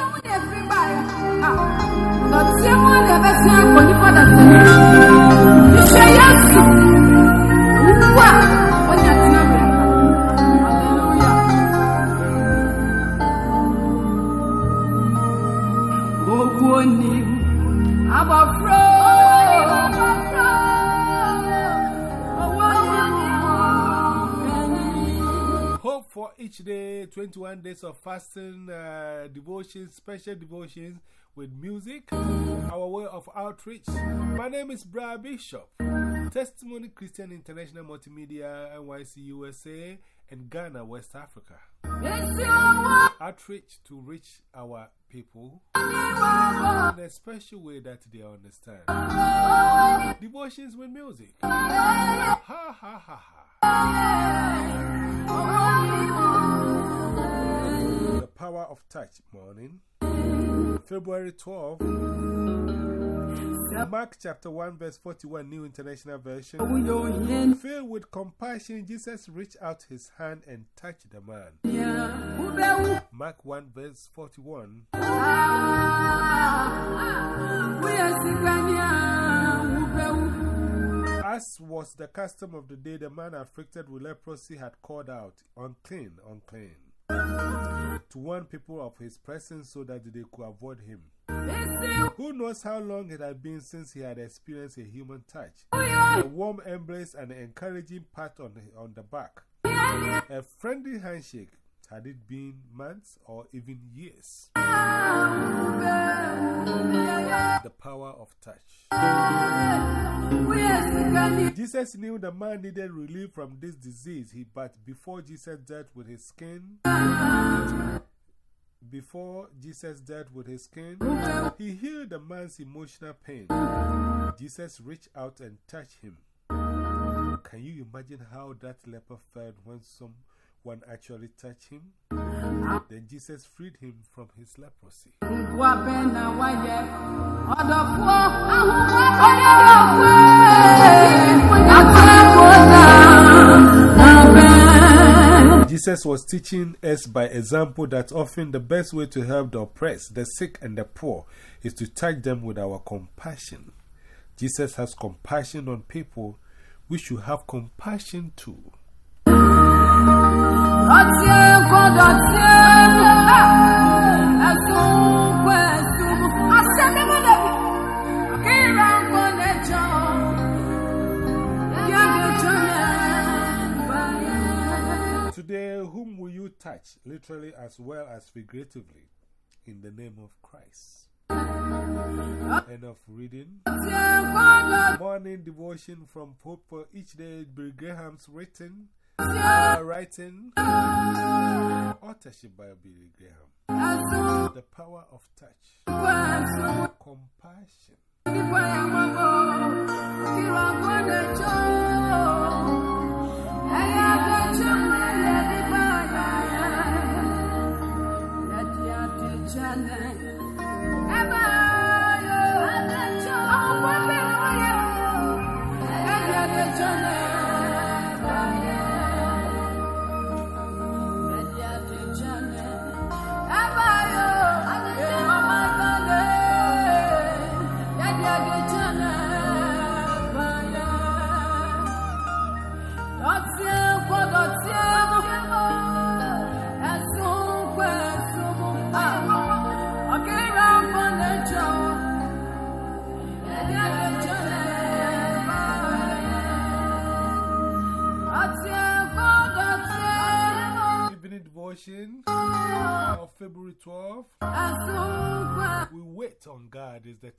Hope 21 days of fasting, uh, devotions, special devotions with music, our way of outreach. My name is Bra Bishop, Testimony Christian International Multimedia, NYC USA, and Ghana, West Africa. Outreach to reach our people in a special way that they understand. Devotions with music. Ha ha ha ha. Power of Touch morning, February 12. Mark chapter 1, verse 41, New International Version. Filled with compassion, Jesus reached out his hand and touched the man. Mark 1, verse 41. As was the custom of the day, the man afflicted with leprosy had called out, Unclean, unclean, to warn people of his presence so that they could avoid him. Who knows how long it had been since he had experienced a human touch? Oh, a warm embrace and an encouraging pat on the, on the back. Oh, a friendly handshake. Had it been months or even years? The power of touch. Jesus knew the man needed relief from this disease, he, but before Jesus dealt with his skin, before Jesus dealt with his skin, he healed the man's emotional pain. Jesus reached out and touched him. Can you imagine how that leper felt when someone actually touched him? Then Jesus freed him from his leprosy. Jesus was teaching us by example that often the best way to help the oppressed, the sick, and the poor is to touch them with our compassion. Jesus has compassion on people. We should have compassion too. Today, whom will you touch, literally as well as figuratively, in the name of Christ? End of reading. Morning devotion from Hope for each day, Bill Graham's written, writing, authorship by Billy Graham. The power of touch, compassion.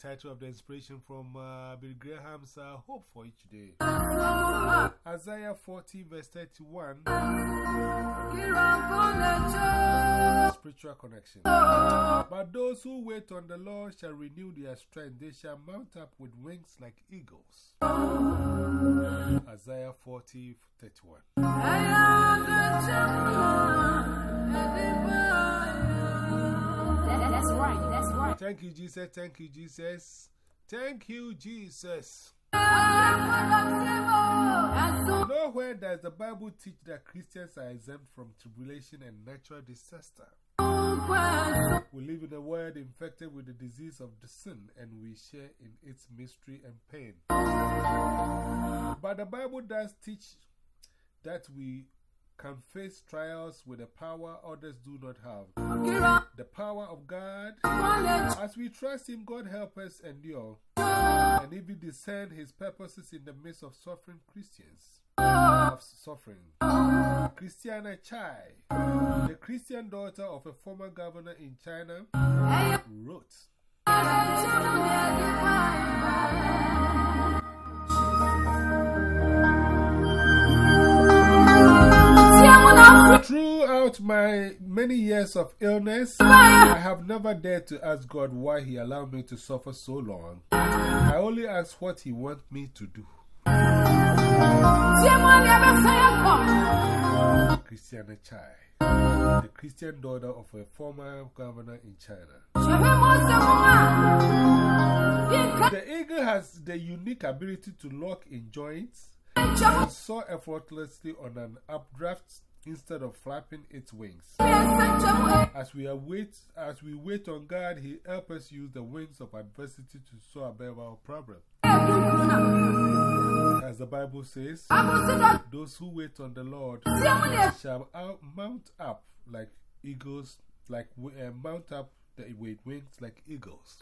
Title of the inspiration from uh, Bill Graham's uh, Hope for Each Day. Isaiah 40, verse 31. Spiritual connection. But those who wait on the Lord shall renew their strength. They shall mount up with wings like eagles. Isaiah 40, 31. That's right, that's right. Thank you, Jesus. Thank you, Jesus. Thank you, Jesus. Nowhere does the Bible teach that Christians are exempt from tribulation and natural disaster. We live in a world infected with the disease of the sin, and we share in its mystery and pain. But the Bible does teach that we can face trials with a power others do not have. The power of God. As we trust Him, God help us endure and even discern His purposes in the midst of suffering Christians. Of suffering. Christiana Chai, the Christian daughter of a former governor in China, wrote. Throughout my many years of illness, ah! I have never dared to ask God why He allowed me to suffer so long. I only ask what He wants me to do. Christiana Tsai, the Christian daughter of a former governor in China. The eagle has the unique ability to lock in joints and soar effortlessly on an updraft instead of flapping its wings. As we, await, as we wait on God, He helps us use the wings of adversity to above our problems. As the Bible says, those who wait on the Lord shall mount up like eagles, like uh, mount up the, with wings like eagles.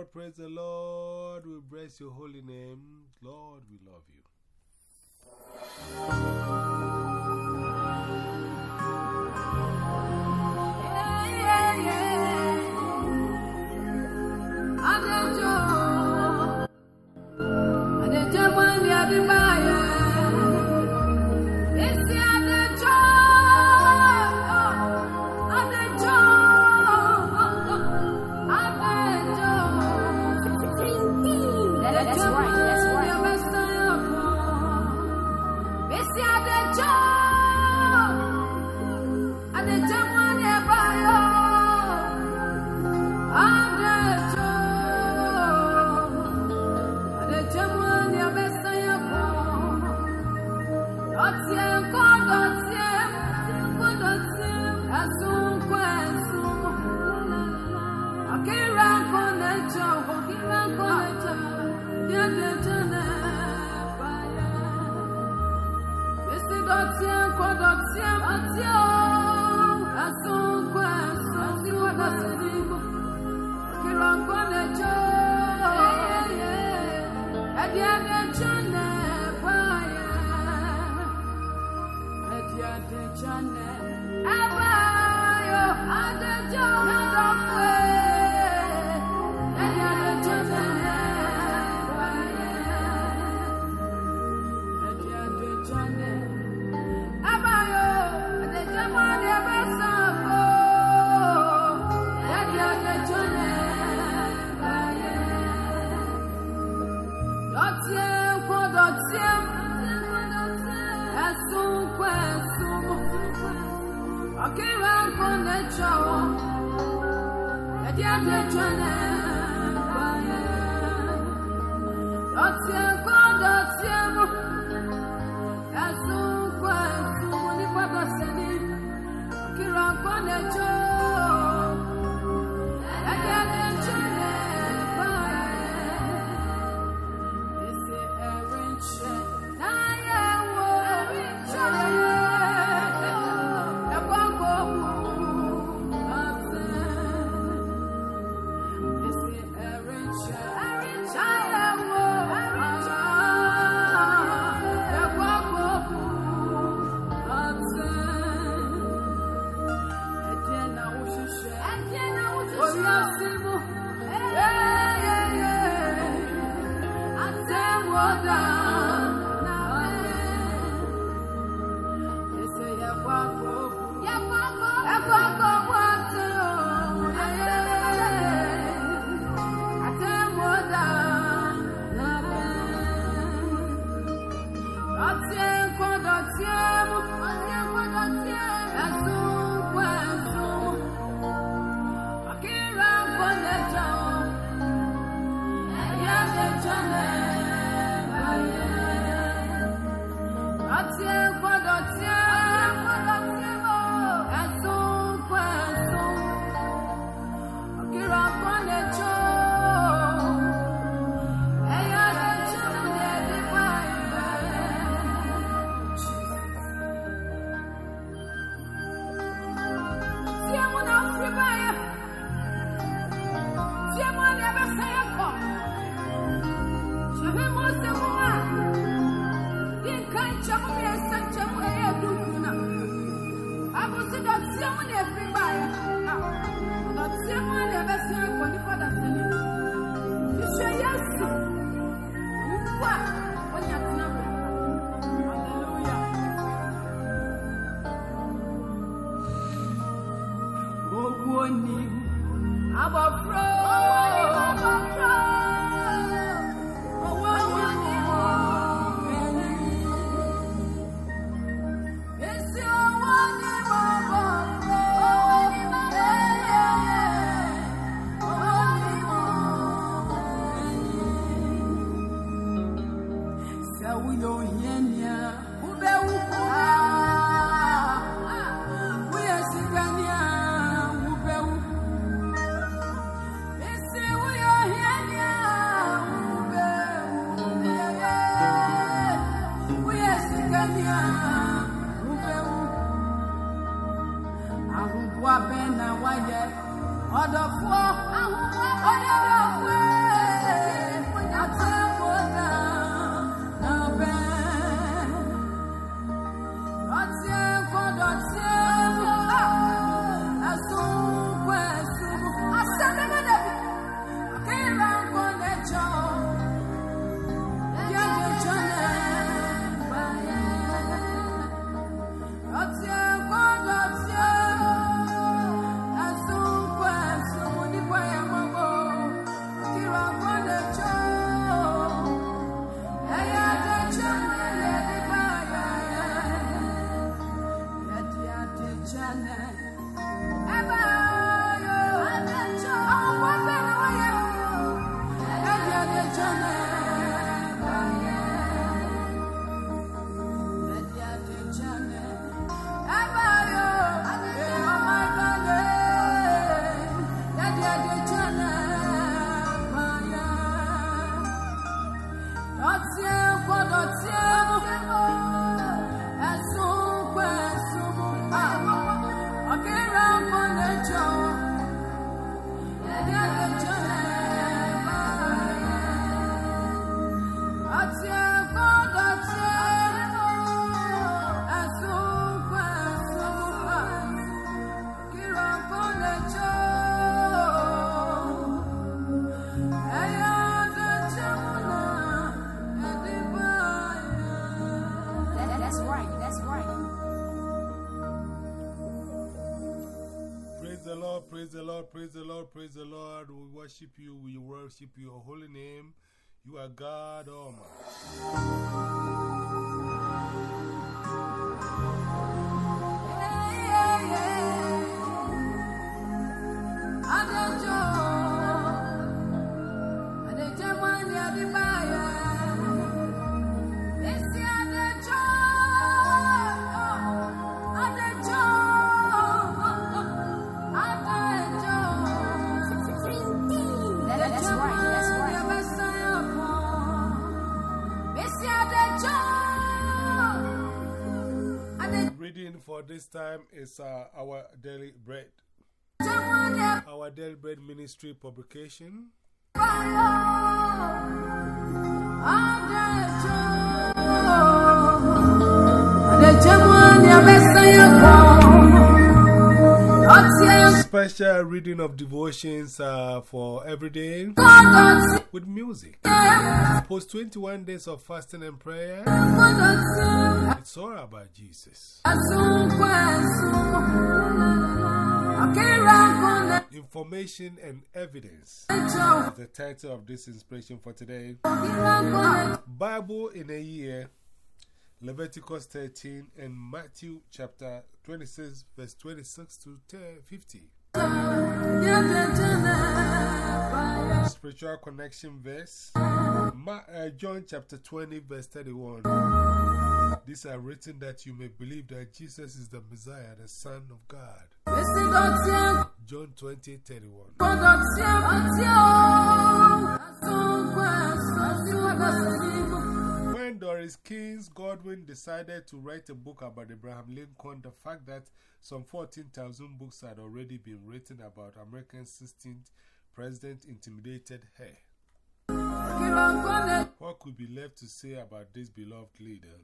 Lord. Praise the Lord. We bless your holy name. Lord, we love you. Yeah, yeah, yeah. I did you. I did you joy. ọtí ẹ gbọ́dọ̀. Praise the worship you. We worship your holy name. You are God Almighty. for this time is uh, our daily bread. Our daily bread ministry publication. Special reading of devotions uh, for every day with music. Post 21 days of fasting and prayer. It's all about Jesus. Information and evidence the title of this inspiration for today. Bible in a year. Leviticus 13 and Matthew chapter 26, verse 26 to 50. Spiritual connection verse uh, John chapter 20, verse 31. These are written that you may believe that Jesus is the Messiah, the Son of God. John 20, 31. Doris Kearns Goodwin decided to write a book about Abraham Lincoln, the fact that some 14,000 books had already been written about American 16th president intimidated her. What could be left to say about this beloved leader?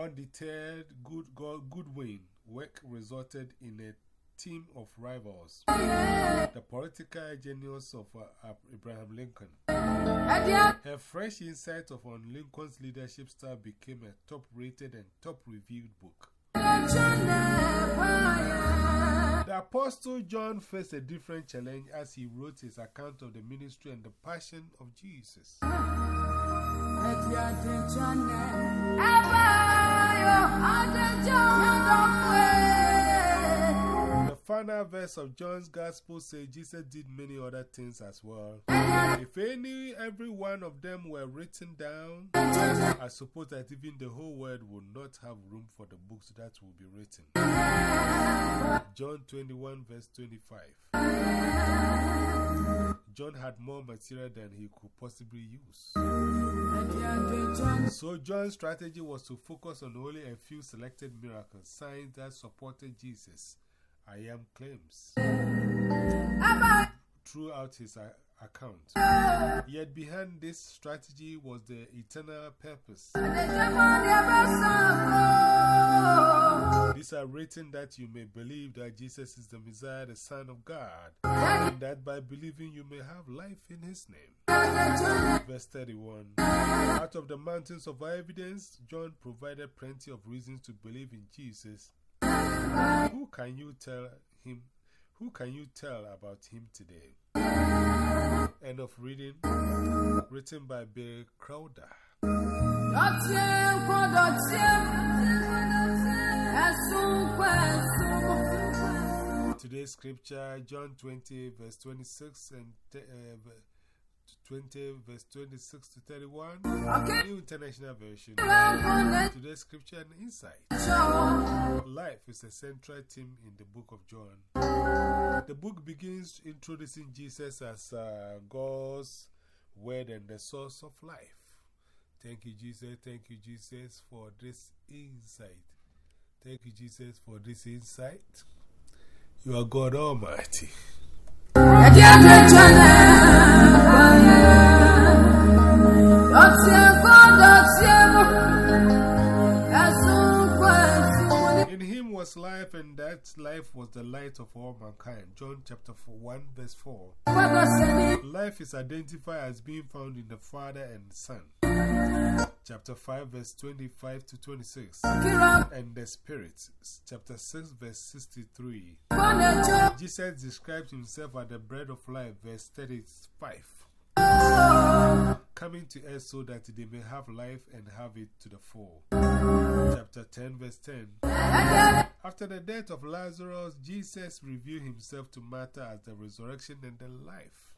Undeterred, good, Goodwin work resulted in a team of rivals, the political genius of uh, Abraham Lincoln. Her fresh insight on Lincoln's leadership style became a top rated and top reviewed book. The Apostle John faced a different challenge as he wrote his account of the ministry and the passion of Jesus. Final verse of John's Gospel says Jesus did many other things as well. If any, every one of them were written down, I suppose that even the whole world would not have room for the books that will be written. John 21, verse 25. John had more material than he could possibly use. So, John's strategy was to focus on only a few selected miracles, signs that supported Jesus I am claims throughout his account. Yet behind this strategy was the eternal purpose. These are written that you may believe that Jesus is the Messiah, the Son of God, and that by believing you may have life in His name. Verse 31 Out of the mountains of evidence, John provided plenty of reasons to believe in Jesus who can you tell him? Who can you tell about him today? End of reading. Written by Bill Crowder. Today's scripture, John 20, verse 26 and uh, 20, verse 26 to 31. New International Version. Today's scripture and insight. Life is a central theme in the book of John. The book begins introducing Jesus as uh, God's word and the source of life. Thank you, Jesus. Thank you, Jesus, for this insight. Thank you, Jesus, for this insight. You are God Almighty. Was life, and that life was the light of all mankind. John chapter 1, verse 4. Life is identified as being found in the Father and Son. Chapter 5, verse 25 to 26. And the Spirit. Chapter 6, verse 63. Jesus describes himself as the bread of life, verse 35. Coming to earth so that they may have life and have it to the full. Chapter 10, verse 10. After the death of Lazarus, Jesus revealed himself to Martha as the resurrection and the life.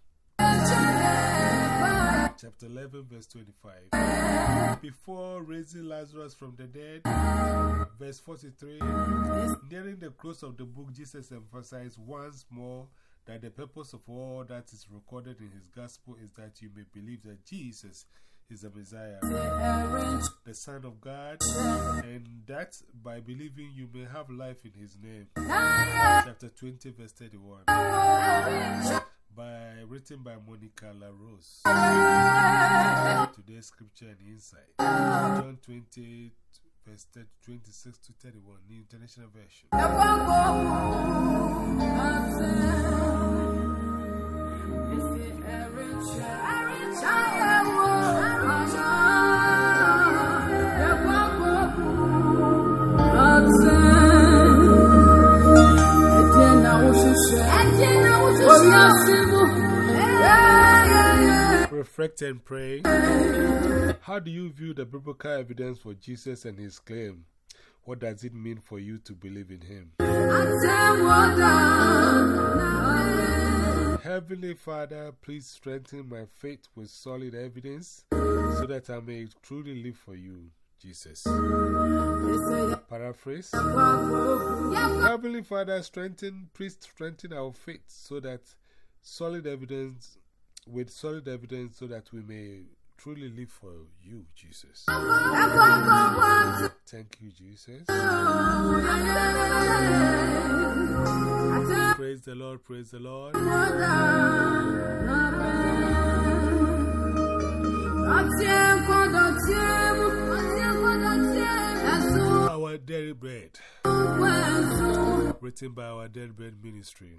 Chapter 11, verse 25. Before raising Lazarus from the dead, verse 43. Nearing the close of the book, Jesus emphasized once more that the purpose of all that is recorded in his gospel is that you may believe that Jesus is the Messiah, the Son of God, and that by believing you may have life in his name. Chapter 20, verse 31 by, written by Monica La Rose. Today's scripture and insight. John 20, verse 26 to 31, New International Version. Reflect and pray. How do you view the biblical evidence for Jesus and his claim? What does it mean for you to believe in him? Heavenly Father, please strengthen my faith with solid evidence so that I may truly live for you, Jesus. Paraphrase Heavenly Father, strengthen, please strengthen our faith so that solid evidence, with solid evidence, so that we may truly live for you, Jesus. Thank you, Jesus. Praise the Lord, praise the Lord. Our Daily Bread. Written by our Daily Bread Ministry.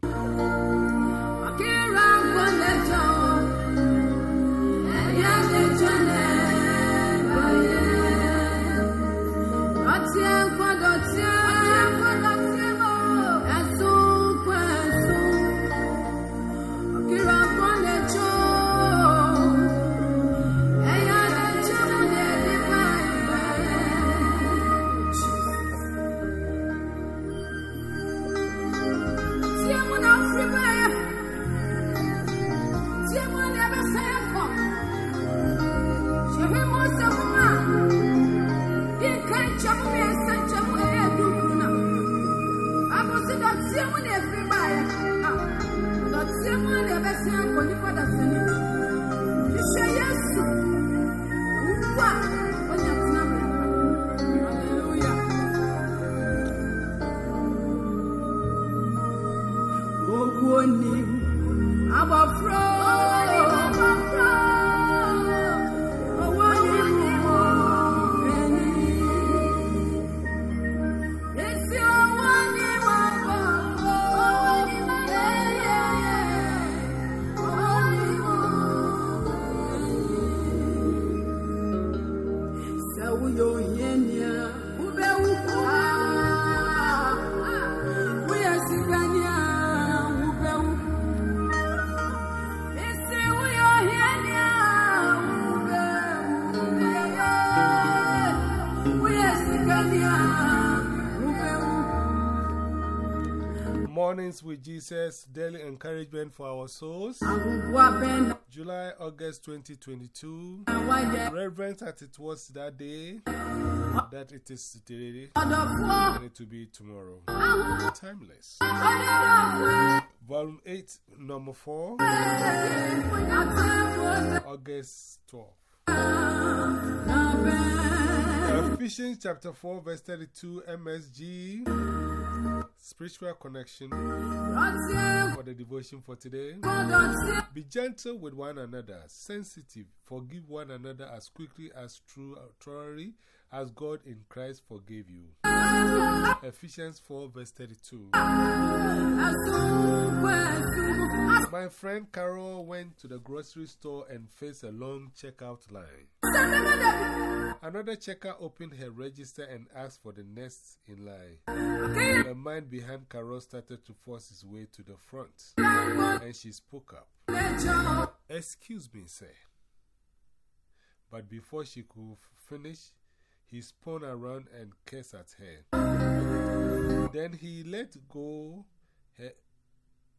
Mornings with Jesus, daily encouragement for our souls. July, August 2022. Reverence that it was that day, that it is today, and it will be tomorrow. Timeless. Volume 8, number 4, August 12. Ephesians chapter 4, verse 32, MSG. Spiritual connection for the devotion for today. Be gentle with one another, sensitive, forgive one another as quickly as truly as God in Christ forgave you. Ephesians 4, verse 32. My friend Carol went to the grocery store and faced a long checkout line. Another checker opened her register and asked for the next in line. The man behind Carol started to force his way to the front, and she spoke up. Excuse me, sir. but before she could finish, he spun around and cursed at her. Then he let go her,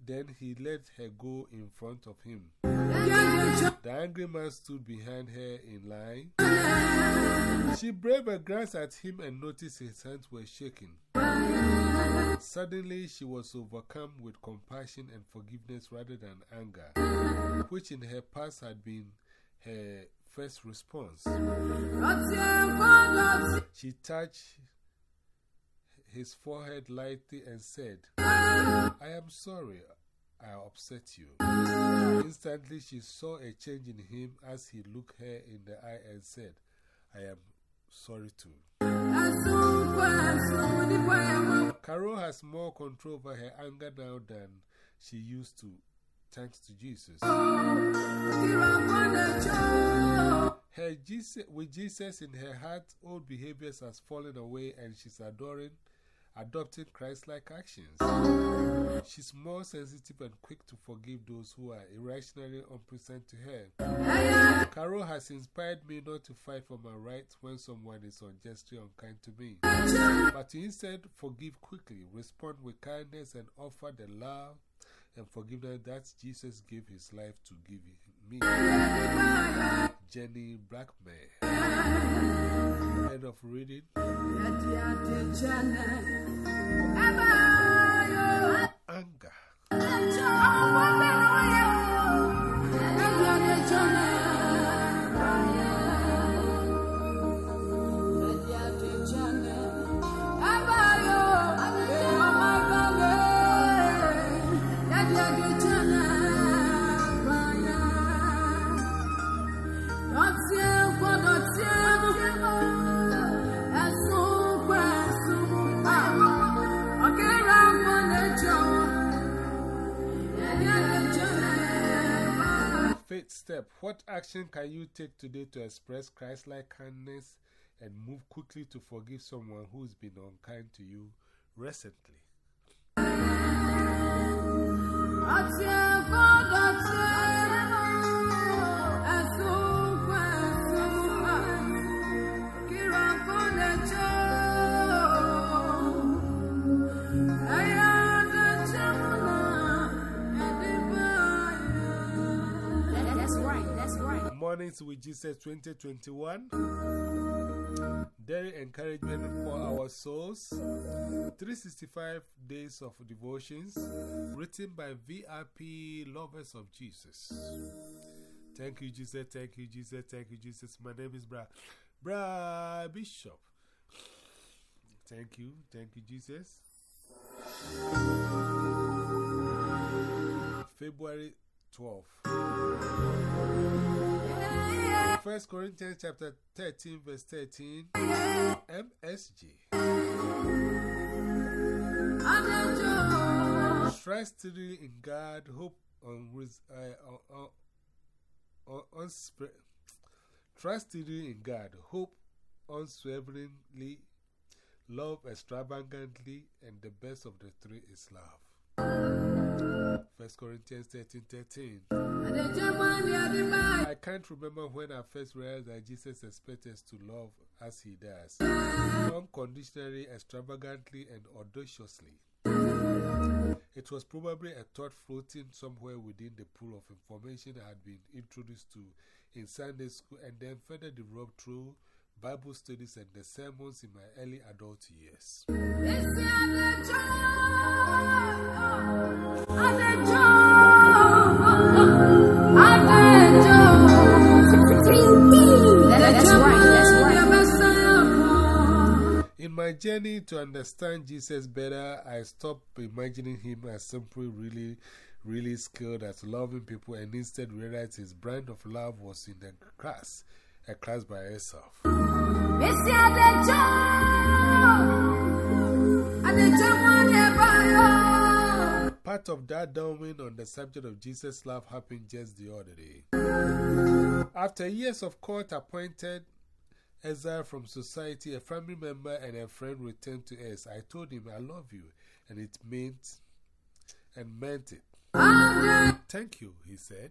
then he let her go in front of him. The angry man stood behind her in line. She braved a glance at him and noticed his hands were shaking. Suddenly, she was overcome with compassion and forgiveness rather than anger, which in her past had been her first response. She touched his forehead lightly and said, I am sorry I upset you. Instantly, she saw a change in him as he looked her in the eye and said, I am sorry too. Carol has more control over her anger now than she used to, thanks to Jesus. Her Jesus, with Jesus in her heart, old behaviors has fallen away and she's adoring, adopting Christ-like actions. She's more sensitive and quick to forgive those who are irrationally unpleasant to her. Carol has inspired me not to fight for my rights when someone is unjustly unkind to me, but to instead forgive quickly, respond with kindness, and offer the love and forgiveness that Jesus gave his life to give me. Jenny Blackmer. Of reading. Anger. Step. What action can you take today to express Christ like kindness and move quickly to forgive someone who's been unkind to you recently? Mornings with Jesus 2021. Daily encouragement for our souls. 365 days of devotions. Written by VIP lovers of Jesus. Thank you, Jesus. Thank you, Jesus. Thank you, Jesus. My name is Bra, Bra Bishop. Thank you. Thank you, Jesus. February 12th. First Corinthians chapter 13, verse 13. MSG. Trusting in God, hope on, uh, on, trusting in God, hope unswervingly, love extravagantly, and the best of the three is love. 1 Corinthians 13 13. I can't remember when I first realized that Jesus expects us to love as He does, unconditionally, extravagantly, and audaciously. It was probably a thought floating somewhere within the pool of information I had been introduced to in Sunday school and then further developed through Bible studies and the sermons in my early adult years. In my journey to understand Jesus better, I stopped imagining him as simply really, really skilled at loving people and instead realized his brand of love was in the class, a class by itself. Part of that downwind on the subject of Jesus' love happened just the other day. After years of court appointed exile from society, a family member and a friend returned to us. I told him, I love you, and it meant, and meant it. Thank you, he said.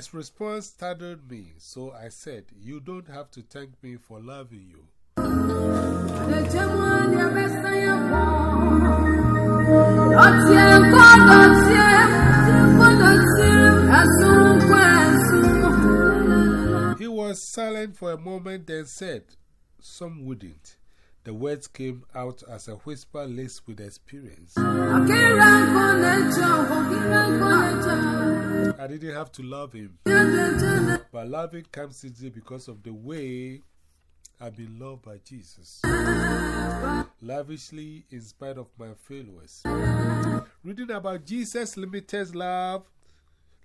His response startled me, so I said, You don't have to thank me for loving you. He was silent for a moment, then said, Some wouldn't. The words came out as a whisper laced with experience. I didn't have to love him. But loving comes easily because of the way I've been loved by Jesus. Lavishly in spite of my failures. Reading about Jesus' limitless love,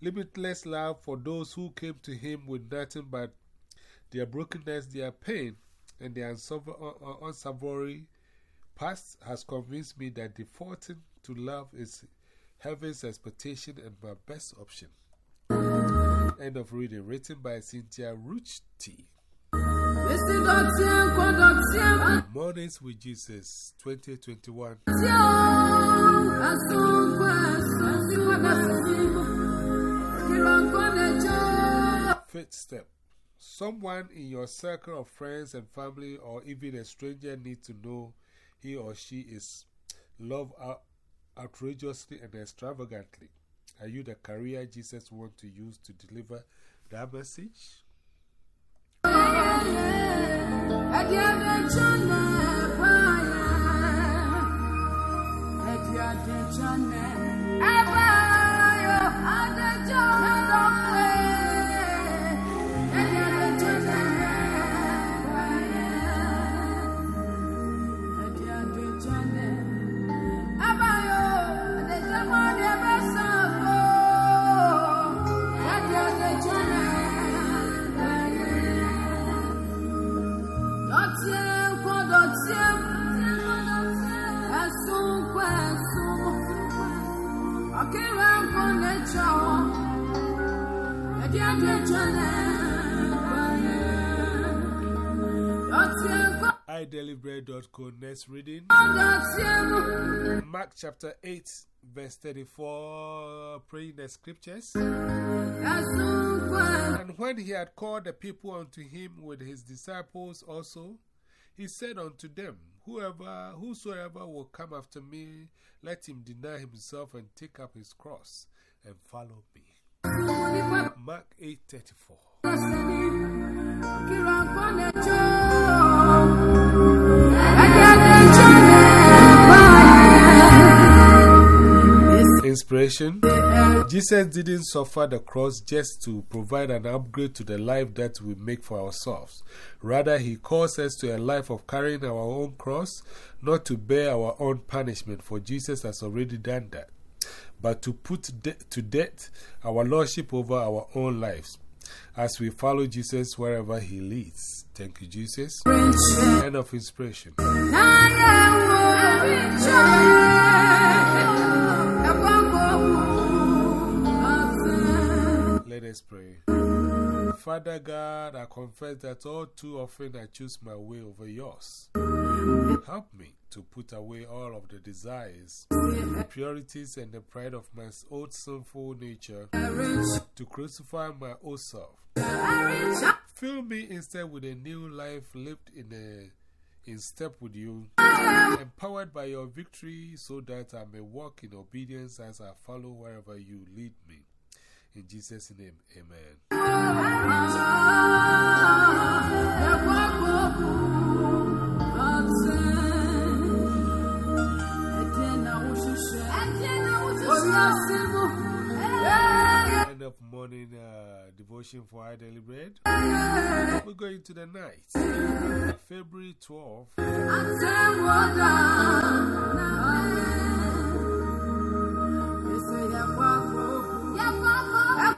limitless love for those who came to him with nothing but their brokenness, their pain, and their uh, uh, unsavory past has convinced me that defaulting to love is heaven's expectation and my best option. End of reading. Written by Cynthia Ruchti. Mornings with Jesus 2021. Fifth step. Someone in your circle of friends and family, or even a stranger, needs to know he or she is loved outrageously and extravagantly. Are you the carrier Jesus wants to use to deliver that message? idailybread.co next reading. Mark chapter 8 verse 34 praying the scriptures. And when he had called the people unto him with his disciples also he said unto them whoever whosoever will come after me let him deny himself and take up his cross and follow me. Mark 8:34 Inspiration? Jesus didn't suffer the cross just to provide an upgrade to the life that we make for ourselves. Rather, He calls us to a life of carrying our own cross, not to bear our own punishment, for Jesus has already done that but to put to death our lordship over our own lives as we follow Jesus wherever He leads. Thank you, Jesus. End of inspiration. Let us pray. Father God, I confess that all too often I choose my way over yours. Help me to put away all of the desires, impurities, and the pride of my old sinful nature, to crucify my old self. Fill me instead with a new life lived in, a, in step with you, empowered by your victory, so that I may walk in obedience as I follow wherever you lead me. In Jesus' name, amen. End of morning uh, devotion for our daily bread. We're going to the night, February 12th.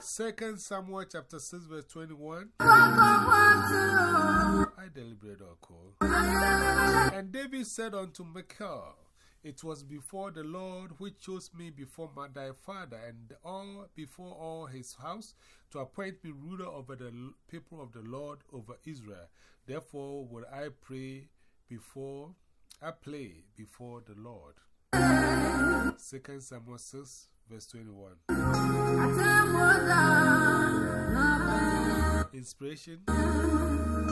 Second Samuel chapter 6 verse 21. I deliberate or call. And David said unto Michal, It was before the Lord which chose me before my, thy father and all before all his house to appoint me ruler over the people of the Lord over Israel. Therefore would I pray before I play before the Lord. Second Samuel 6 verse 21. Inspiration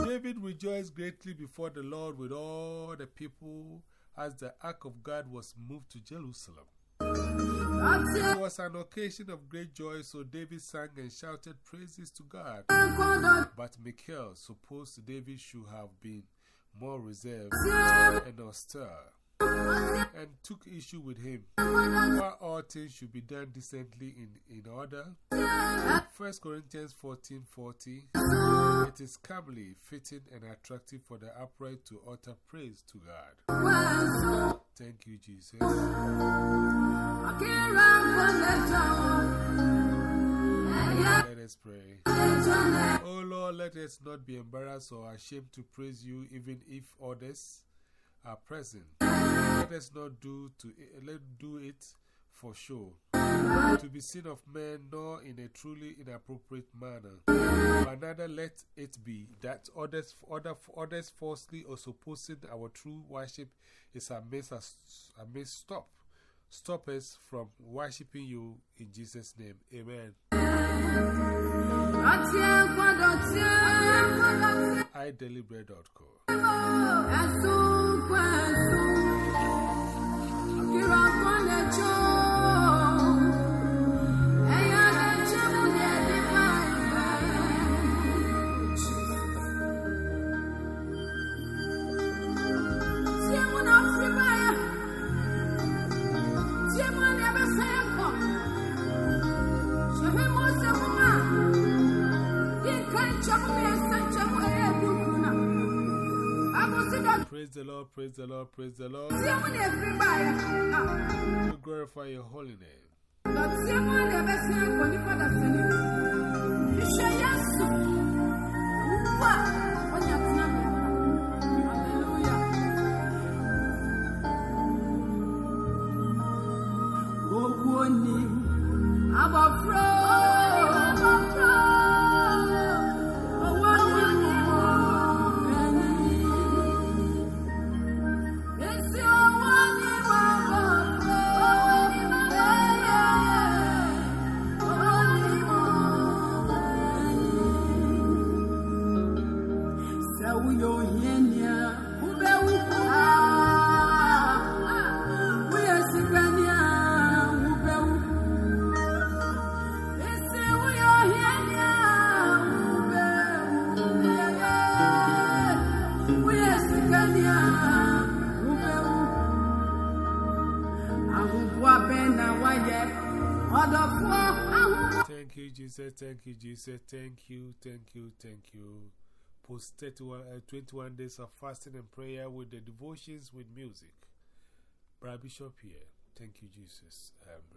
David rejoiced greatly before the Lord with all the people as the ark of God was moved to Jerusalem. It was an occasion of great joy, so David sang and shouted praises to God. But Michal supposed David should have been more reserved and austere and took issue with him. Why all things should be done decently in, in order. 1 Corinthians 14 40. It is comely, fitting, and attractive for the upright to utter praise to God. Thank you, Jesus. Let us pray. Oh Lord, let us not be embarrassed or ashamed to praise you, even if others are present. Let us not do, to, let do it for show, to be seen of men, nor in a truly inappropriate manner. But rather let it be that others, other, others falsely or supposing our true worship is amiss, amiss stop. Stop us from worshipping you in Jesus' name. Amen. iDailyBread.com. Praise the Lord, praise the Lord. We glorify your holy name. Thank you, Jesus. Thank you, thank you, thank you. Post 31, uh, 21 days of fasting and prayer with the devotions with music. Brad Bishop here. Thank you, Jesus. Amen.